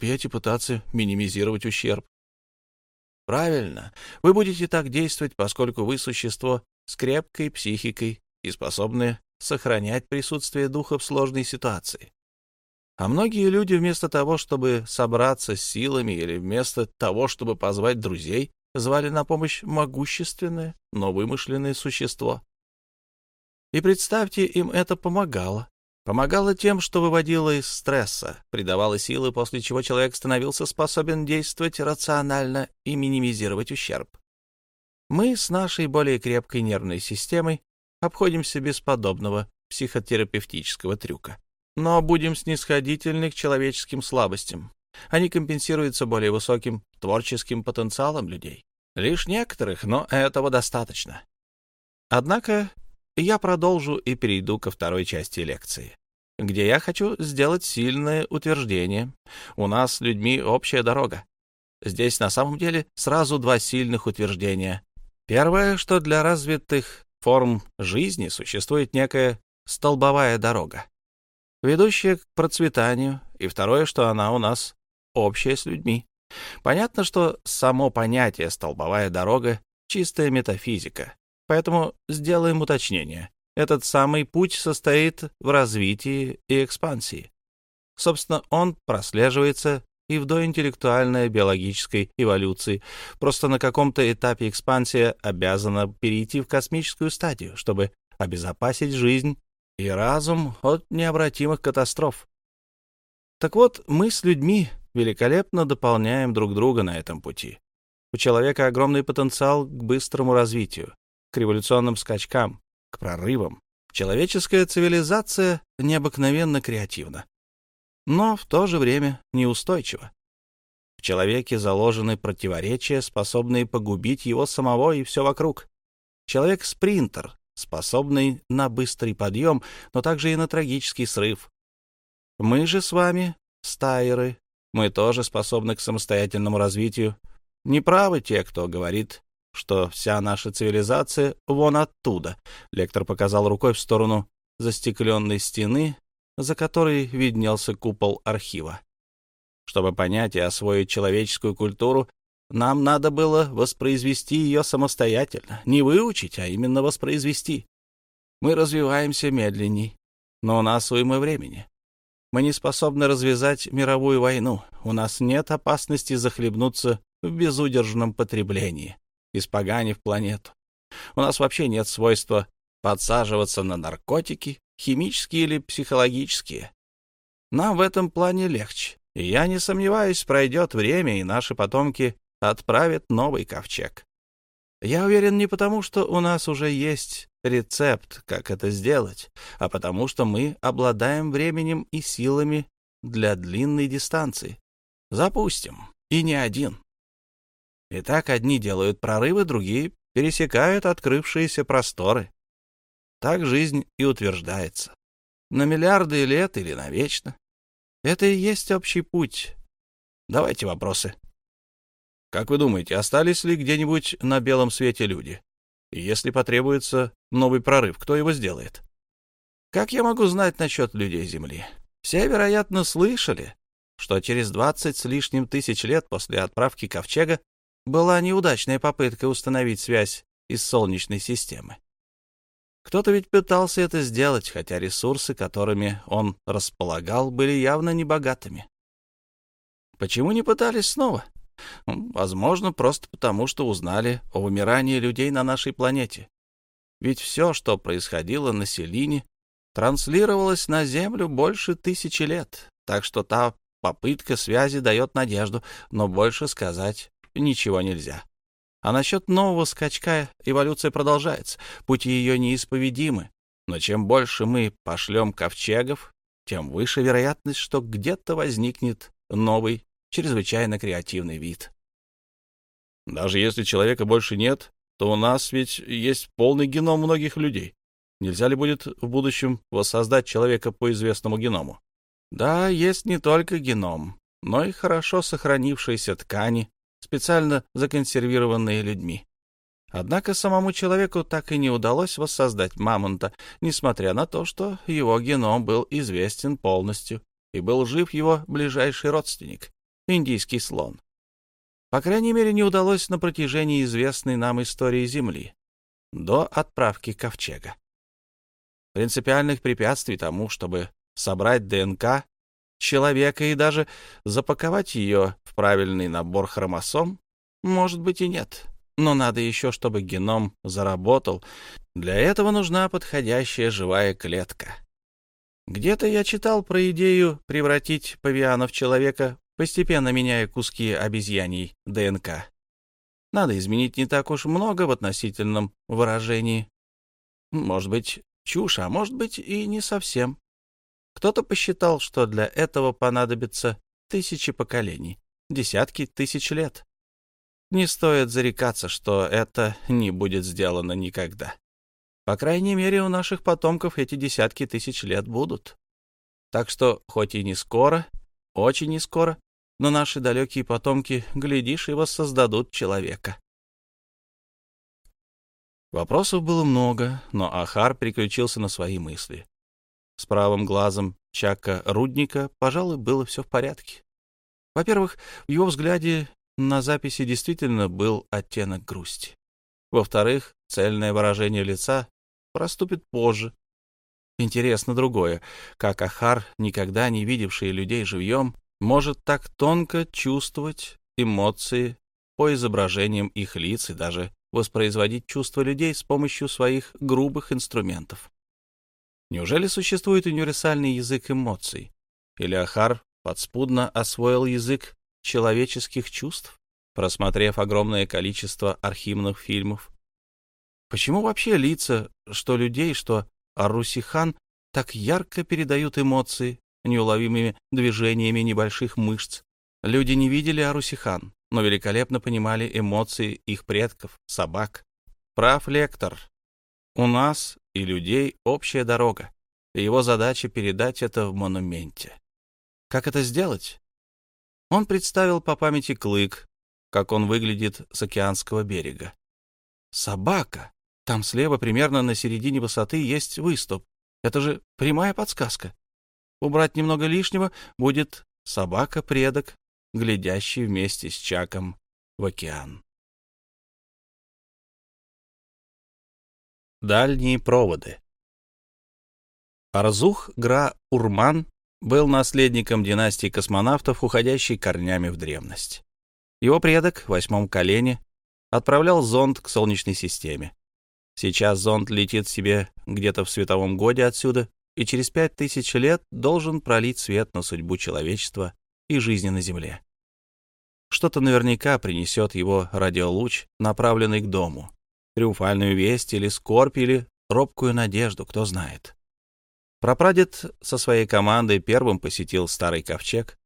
терпеть и пытаться минимизировать ущерб. Правильно. Вы будете так действовать, поскольку вы существо с крепкой психикой и способны сохранять присутствие духа в сложной ситуации. А многие люди вместо того, чтобы собраться с силами или вместо того, чтобы позвать друзей, звали на помощь могущественное, но вымышленное существо. И представьте, им это помогало. Помогало тем, что выводило из стресса, придавало силы, после чего человек становился способен действовать рационально и минимизировать ущерб. Мы с нашей более крепкой нервной системой обходимся без подобного психотерапевтического трюка. Но будем снисходительны к человеческим слабостям. Они компенсируются более высоким творческим потенциалом людей. Лишь некоторых, но этого достаточно. Однако я продолжу и перейду ко второй части лекции, где я хочу сделать сильное утверждение. У нас с людьми общая дорога. Здесь на самом деле сразу два сильных утверждения. Первое, что для развитых форм жизни существует некая столбовая дорога, ведущая к процветанию, и второе, что она у нас общая с людьми. Понятно, что само понятие «столбовая дорога» — чистая метафизика, поэтому сделаем уточнение. Этот самый путь состоит в развитии и экспансии. Собственно, он прослеживается и в доинтеллектуальной биологической эволюции. Просто на каком-то этапе экспансия обязана перейти в космическую стадию, чтобы обезопасить жизнь и разум от необратимых катастроф. Так вот, мы с людьми великолепно дополняем друг друга на этом пути. У человека огромный потенциал к быстрому развитию, к революционным скачкам, к прорывам. Человеческая цивилизация необыкновенно креативна, но в то же время неустойчива. В человеке заложены противоречия, способные погубить его самого и все вокруг. Человек-спринтер, способный на быстрый подъем, но также и на трагический срыв. Мы же с вами, стайеры, мы тоже способны к самостоятельному развитию. Не правы те, кто говорит, что вся наша цивилизация вон оттуда. Лектор показал рукой в сторону застекленной стены, за которой виднелся купол архива. Чтобы понять и освоить человеческую культуру, нам надо было воспроизвести ее самостоятельно. Не выучить, а именно воспроизвести. Мы развиваемся медленней, но у нас уйма времени. Мы не способны развязать мировую войну. У нас нет опасности захлебнуться в безудержном потреблении, испоганив планету. У нас вообще нет свойства подсаживаться на наркотики, химические или психологические. Нам в этом плане легче. И я не сомневаюсь, пройдет время, и наши потомки отправят новый ковчег. Я уверен не потому, что у нас уже есть рецепт, как это сделать, а потому что мы обладаем временем и силами для длинной дистанции. Запустим. И не один. Итак, одни делают прорывы, другие пересекают открывшиеся просторы. Так жизнь и утверждается. На миллиарды лет или навечно. Это и есть общий путь. Давайте вопросы. Как вы думаете, остались ли где-нибудь на белом свете люди? И если потребуется новый прорыв, кто его сделает? Как я могу знать насчет людей Земли? Все, вероятно, слышали, что через двадцать с лишним тысяч лет после отправки Ковчега была неудачная попытка установить связь из Солнечной системы. Кто-то ведь пытался это сделать, хотя ресурсы, которыми он располагал, были явно небогатыми. Почему не пытались снова? Возможно, просто потому, что узнали о вымирании людей на нашей планете. Ведь все, что происходило на Селине, транслировалось на Землю больше тысячи лет, так что та попытка связи дает надежду, но больше сказать ничего нельзя. А насчет нового скачка эволюция продолжается, пути ее неисповедимы, но чем больше мы пошлем ковчегов, тем выше вероятность, что где-то возникнет новый чрезвычайно креативный вид. Даже если человека больше нет, то у нас ведь есть полный геном многих людей. Нельзя ли будет в будущем воссоздать человека по известному геному? Да, есть не только геном, но и хорошо сохранившиеся ткани, специально законсервированные людьми. Однако самому человеку так и не удалось воссоздать мамонта, несмотря на то, что его геном был известен полностью и был жив его ближайший родственник индийский слон. По крайней мере, не удалось на протяжении известной нам истории Земли, до отправки ковчега. Принципиальных препятствий тому, чтобы собрать ДНК человека и даже запаковать ее в правильный набор хромосом, может быть и нет. Но надо еще, чтобы геном заработал. Для этого нужна подходящая живая клетка. Где-то я читал про идею превратить павиана в человека постепенно меняя куски обезьяний ДНК. Надо изменить не так уж много в относительном выражении. Может быть, чушь, а может быть и не совсем. Кто-то посчитал, что для этого понадобится тысячи поколений, десятки тысяч лет. Не стоит зарекаться, что это не будет сделано никогда. По крайней мере, у наших потомков эти десятки тысяч лет будут. Так что, хоть и не скоро, очень не скоро, но наши далекие потомки, глядишь, и воссоздадут человека. Вопросов было много, но Ахар переключился на свои мысли. С правым глазом Чака Рудника, пожалуй, было все в порядке. Во-первых, в его взгляде на записи действительно был оттенок грусти. Во-вторых, цельное выражение лица проступит позже. Интересно другое, как Ахар, никогда не видевший людей живьем, может так тонко чувствовать эмоции по изображениям их лиц и даже воспроизводить чувства людей с помощью своих грубых инструментов. Неужели существует универсальный язык эмоций? Или Ахар подспудно освоил язык человеческих чувств, просмотрев огромное количество архивных фильмов? Почему вообще лица, что людей, что Арусихан, так ярко передают эмоции, неуловимыми движениями небольших мышц. Люди не видели Арусихан, но великолепно понимали эмоции их предков, собак. Прав лектор. У нас и людей общая дорога, и его задача передать это в монументе. Как это сделать? Он представил по памяти клык, как он выглядит с океанского берега. Собака. Там слева, примерно на середине высоты, есть выступ. Это же прямая подсказка. Убрать немного лишнего будет собака-предок, глядящий вместе с Чаком в океан. Дальние проводы Арзух Гра Урман был наследником династии космонавтов, уходящей корнями в древность. Его предок в восьмом колене отправлял зонд к Солнечной системе. Сейчас зонд летит себе где-то в световом годе отсюда и через пять тысяч лет должен пролить свет на судьбу человечества и жизни на Земле. Что-то наверняка принесет его радиолуч, направленный к дому. Триумфальную весть или скорбь, или робкую надежду, кто знает. Прапрадед со своей командой первым посетил старый ковчег,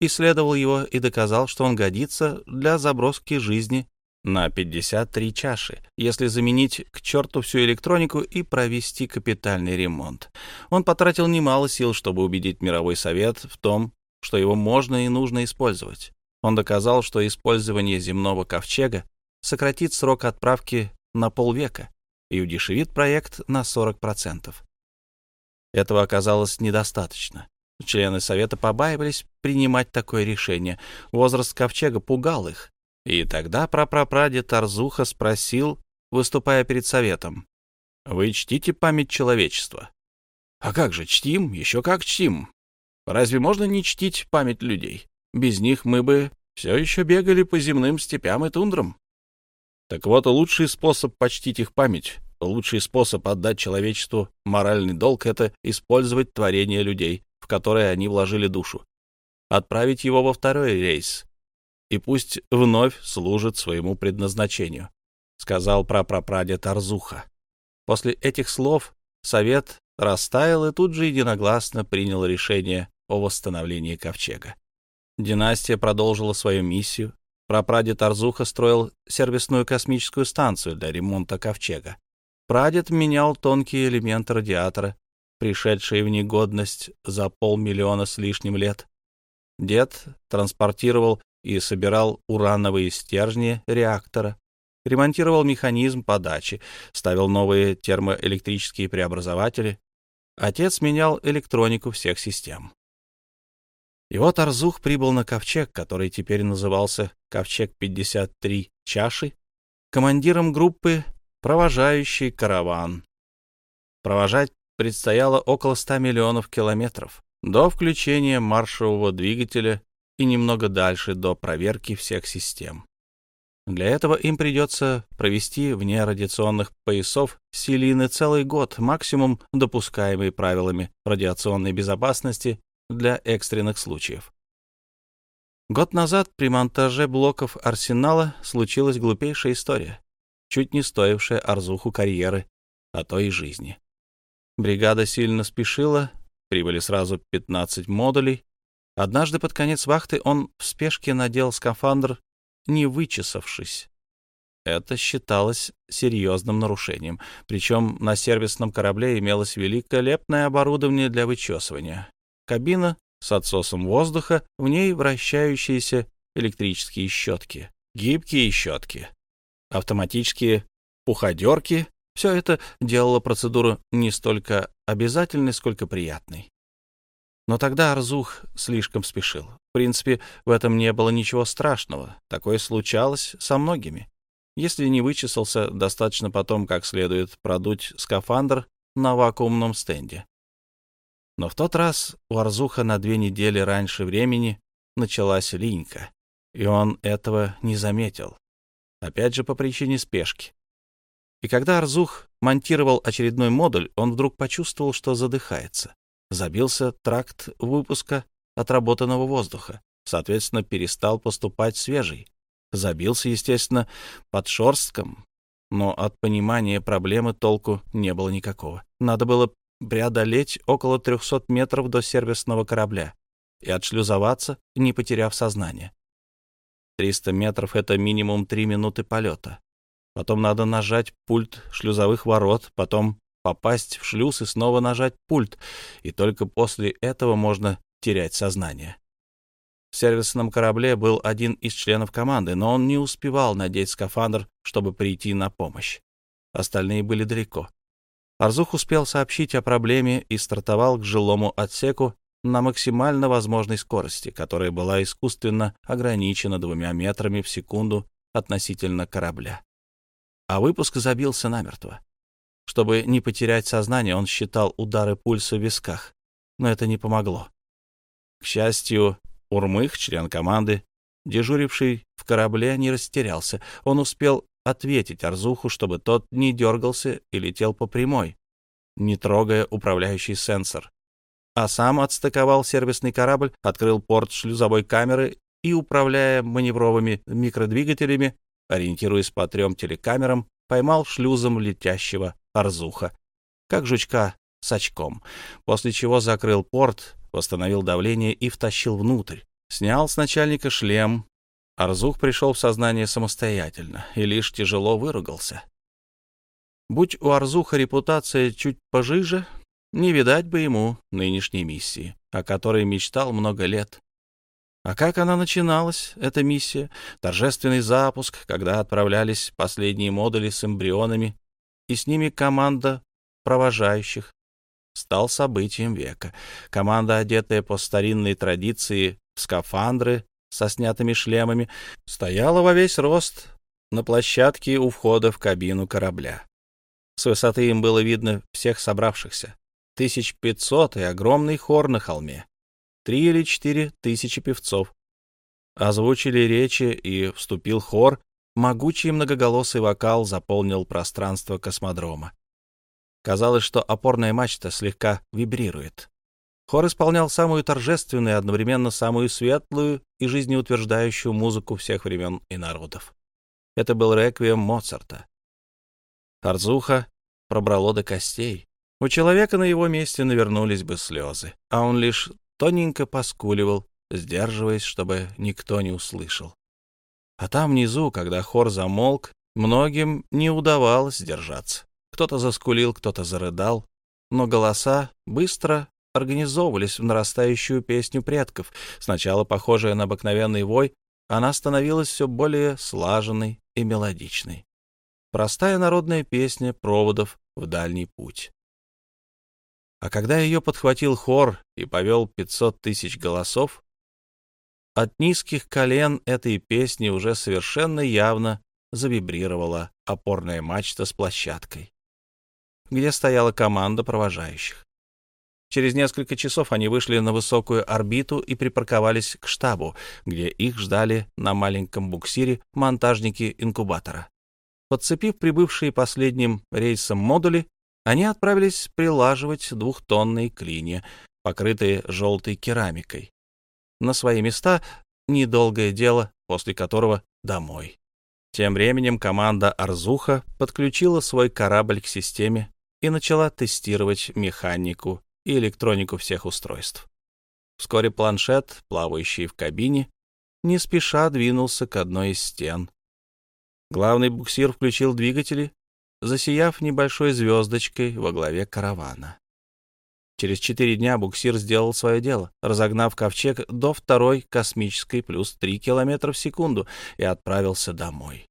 исследовал его и доказал, что он годится для заброски жизни на 53 чаши, если заменить к черту всю электронику и провести капитальный ремонт. Он потратил немало сил, чтобы убедить мировой совет в том, что его можно и нужно использовать. Он доказал, что использование земного ковчега сократит срок отправки на полвека и удешевит проект на 40%. Этого оказалось недостаточно. Члены совета побаивались принимать такое решение. Возраст ковчега пугал их, и тогда прапрапрадед Арзуха спросил, выступая перед советом, «Вы чтите память человечества?» «А как же, чтим, еще как чтим. Разве можно не чтить память людей? Без них мы бы все еще бегали по земным степям и тундрам». Так вот, лучший способ почтить их память, лучший способ отдать человечеству моральный долг — это использовать творение людей, в которые они вложили душу, отправить его во второй рейс, и пусть вновь служит своему предназначению», — сказал прапрапрадед Арзуха. После этих слов совет растаял и тут же единогласно принял решение о восстановлении ковчега. Династия продолжила свою миссию. Прапрадед Арзуха строил сервисную космическую станцию для ремонта ковчега. Прадед менял тонкие элементы радиатора, пришедшие в негодность за полмиллиона с лишним лет. Дед транспортировал и собирал урановые стержни реактора, ремонтировал механизм подачи, ставил новые термоэлектрические преобразователи. Отец менял электронику всех систем. И вот Арзух прибыл на ковчег, который теперь назывался Ковчег-53 чаши, командиром группы, провожающий караван. Провожать предстояло около 100 миллионов километров до включения маршевого двигателя и немного дальше до проверки всех систем. Для этого им придется провести вне радиационных поясов селины целый год, максимум допускаемый правилами радиационной безопасности для экстренных случаев. Год назад при монтаже блоков арсенала случилась глупейшая история, чуть не стоившая Арзуху карьеры, а то и жизни. Бригада сильно спешила, прибыли сразу 15 модулей. Однажды под конец вахты он в спешке надел скафандр не вычесавшись. Это считалось серьезным нарушением. Причем на сервисном корабле имелось великолепное оборудование для вычесывания. Кабина с отсосом воздуха, в ней вращающиеся электрические щетки, гибкие щетки, автоматические пуходерки. Все это делало процедуру не столько обязательной, сколько приятной. Но тогда Арзух слишком спешил. В принципе, в этом не было ничего страшного. Такое случалось со многими. Если не вычесался, достаточно потом как следует продуть скафандр на вакуумном стенде. Но в тот раз у Арзуха на две недели раньше времени началась линька, и он этого не заметил. Опять же, по причине спешки. И когда Арзух монтировал очередной модуль, он вдруг почувствовал, что задыхается забился тракт выпуска отработанного воздуха, соответственно, перестал поступать свежий. Забился, естественно, под шорстком, но от понимания проблемы толку не было никакого. Надо было преодолеть около 300 метров до сервисного корабля и отшлюзоваться, не потеряв сознание. 300 метров — это минимум 3 минуты полета. Потом надо нажать пульт шлюзовых ворот, потом попасть в шлюз и снова нажать пульт, и только после этого можно терять сознание. В сервисном корабле был один из членов команды, но он не успевал надеть скафандр, чтобы прийти на помощь. Остальные были далеко. Арзух успел сообщить о проблеме и стартовал к жилому отсеку на максимально возможной скорости, которая была искусственно ограничена двумя метрами в секунду относительно корабля. А выпуск забился намертво. Чтобы не потерять сознание, он считал удары пульса в висках, но это не помогло. К счастью, Урмых, член команды, дежуривший в корабле, не растерялся. Он успел ответить Арзуху, чтобы тот не дергался и летел по прямой, не трогая управляющий сенсор. А сам отстыковал сервисный корабль, открыл порт шлюзовой камеры и, управляя маневровыми микродвигателями, ориентируясь по трем телекамерам, поймал шлюзом летящего Арзуха, как жучка с очком, после чего закрыл порт, восстановил давление и втащил внутрь. Снял с начальника шлем. Арзух пришел в сознание самостоятельно и лишь тяжело выругался. Будь у Арзуха репутация чуть пожиже, не видать бы ему нынешней миссии, о которой мечтал много лет. А как она начиналась, эта миссия? Торжественный запуск, когда отправлялись последние модули с эмбрионами и с ними команда провожающих, стал событием века. Команда, одетая по старинной традиции в скафандры со снятыми шлемами, стояла во весь рост на площадке у входа в кабину корабля. С высоты им было видно всех собравшихся. Тысяч пятьсот и огромный хор на холме. Три или четыре тысячи певцов. Озвучили речи, и вступил хор, Могучий многоголосый вокал заполнил пространство космодрома. Казалось, что опорная мачта слегка вибрирует. Хор исполнял самую торжественную и одновременно самую светлую и жизнеутверждающую музыку всех времен и народов. Это был реквием Моцарта. Арзуха пробрало до костей. У человека на его месте навернулись бы слезы, а он лишь тоненько поскуливал, сдерживаясь, чтобы никто не услышал. А там внизу, когда хор замолк, многим не удавалось сдержаться. Кто-то заскулил, кто-то зарыдал, но голоса быстро организовывались в нарастающую песню предков. Сначала похожая на обыкновенный вой, она становилась все более слаженной и мелодичной. Простая народная песня проводов в дальний путь. А когда ее подхватил хор и повел пятьсот тысяч голосов, от низких колен этой песни уже совершенно явно завибрировала опорная мачта с площадкой, где стояла команда провожающих. Через несколько часов они вышли на высокую орбиту и припарковались к штабу, где их ждали на маленьком буксире монтажники инкубатора. Подцепив прибывшие последним рейсом модули, они отправились прилаживать двухтонные клинья, покрытые желтой керамикой. На свои места недолгое дело, после которого домой. Тем временем команда «Арзуха» подключила свой корабль к системе и начала тестировать механику и электронику всех устройств. Вскоре планшет, плавающий в кабине, не спеша двинулся к одной из стен. Главный буксир включил двигатели, засияв небольшой звездочкой во главе каравана. Через четыре дня буксир сделал свое дело, разогнав ковчег до второй космической плюс три километра в секунду и отправился домой.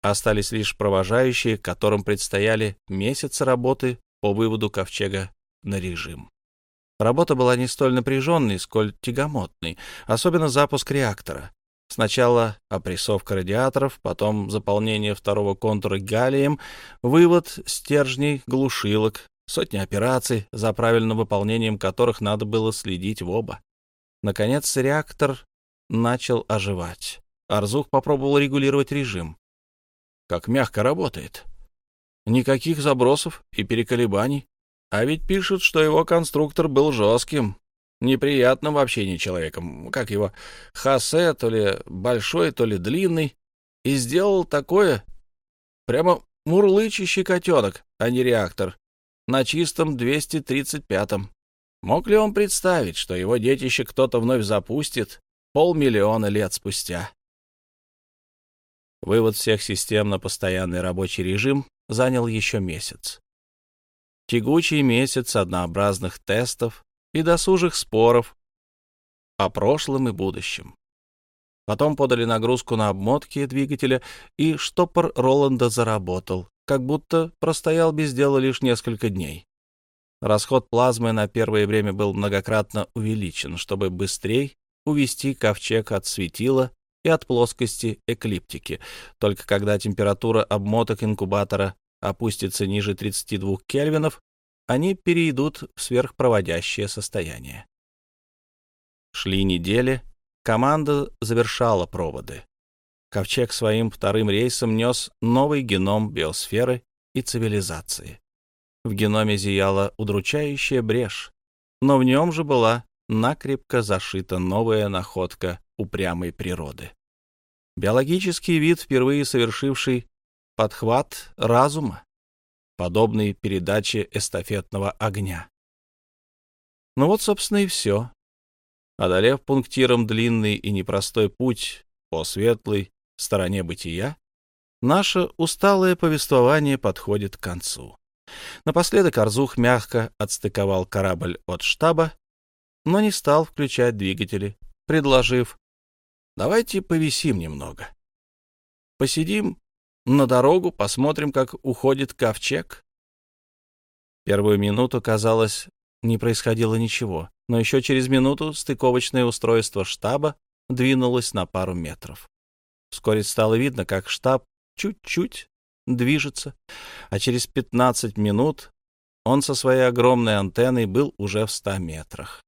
Остались лишь провожающие, которым предстояли месяцы работы по выводу ковчега на режим. Работа была не столь напряженной, сколь тягомотной, особенно запуск реактора. Сначала опрессовка радиаторов, потом заполнение второго контура галлием, вывод стержней глушилок, сотни операций, за правильным выполнением которых надо было следить в оба. Наконец реактор начал оживать. Арзух попробовал регулировать режим. Как мягко работает. Никаких забросов и переколебаний. А ведь пишут, что его конструктор был жестким, неприятным в общении человеком, как его, Хосе, то ли большой, то ли длинный, и сделал такое, прямо мурлычащий котенок, а не реактор, на чистом 235-м. Мог ли он представить, что его детище кто-то вновь запустит полмиллиона лет спустя? Вывод всех систем на постоянный рабочий режим занял еще месяц тягучий месяц однообразных тестов и досужих споров о прошлом и будущем. Потом подали нагрузку на обмотки двигателя, и штопор Роланда заработал, как будто простоял без дела лишь несколько дней. Расход плазмы на первое время был многократно увеличен, чтобы быстрее увести ковчег от светила и от плоскости эклиптики. Только когда температура обмоток инкубатора опустится ниже 32 кельвинов, они перейдут в сверхпроводящее состояние. Шли недели, команда завершала проводы. Ковчег своим вторым рейсом нес новый геном биосферы и цивилизации. В геноме зияла удручающая брешь, но в нем же была накрепко зашита новая находка упрямой природы. Биологический вид, впервые совершивший подхват разума, подобный передаче эстафетного огня. Ну вот, собственно, и все. Одолев пунктиром длинный и непростой путь по светлой стороне бытия, наше усталое повествование подходит к концу. Напоследок Арзух мягко отстыковал корабль от штаба, но не стал включать двигатели, предложив «давайте повисим немного. Посидим на дорогу, посмотрим, как уходит ковчег. Первую минуту, казалось, не происходило ничего, но еще через минуту стыковочное устройство штаба двинулось на пару метров. Вскоре стало видно, как штаб чуть-чуть движется, а через 15 минут он со своей огромной антенной был уже в 100 метрах.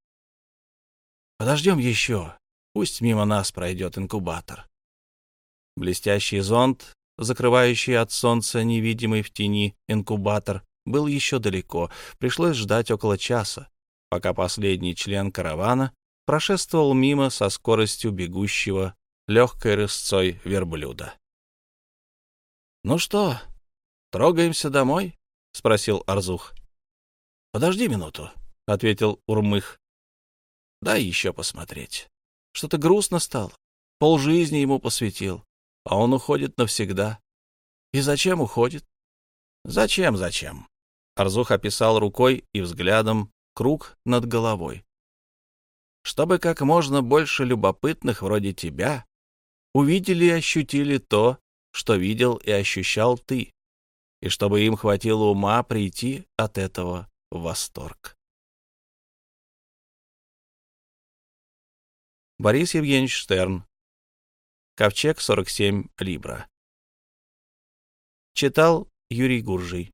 «Подождем еще, пусть мимо нас пройдет инкубатор». Блестящий зонд закрывающий от солнца невидимый в тени инкубатор, был еще далеко. Пришлось ждать около часа, пока последний член каравана прошествовал мимо со скоростью бегущего легкой рысцой верблюда. — Ну что, трогаемся домой? — спросил Арзух. — Подожди минуту, — ответил Урмых. — Дай еще посмотреть. Что-то грустно стало. Полжизни ему посвятил а он уходит навсегда. И зачем уходит? Зачем, зачем? Арзух описал рукой и взглядом круг над головой. Чтобы как можно больше любопытных вроде тебя увидели и ощутили то, что видел и ощущал ты, и чтобы им хватило ума прийти от этого в восторг. Борис Евгеньевич Штерн. Ковчег 47 Либра. Читал Юрий Гуржий.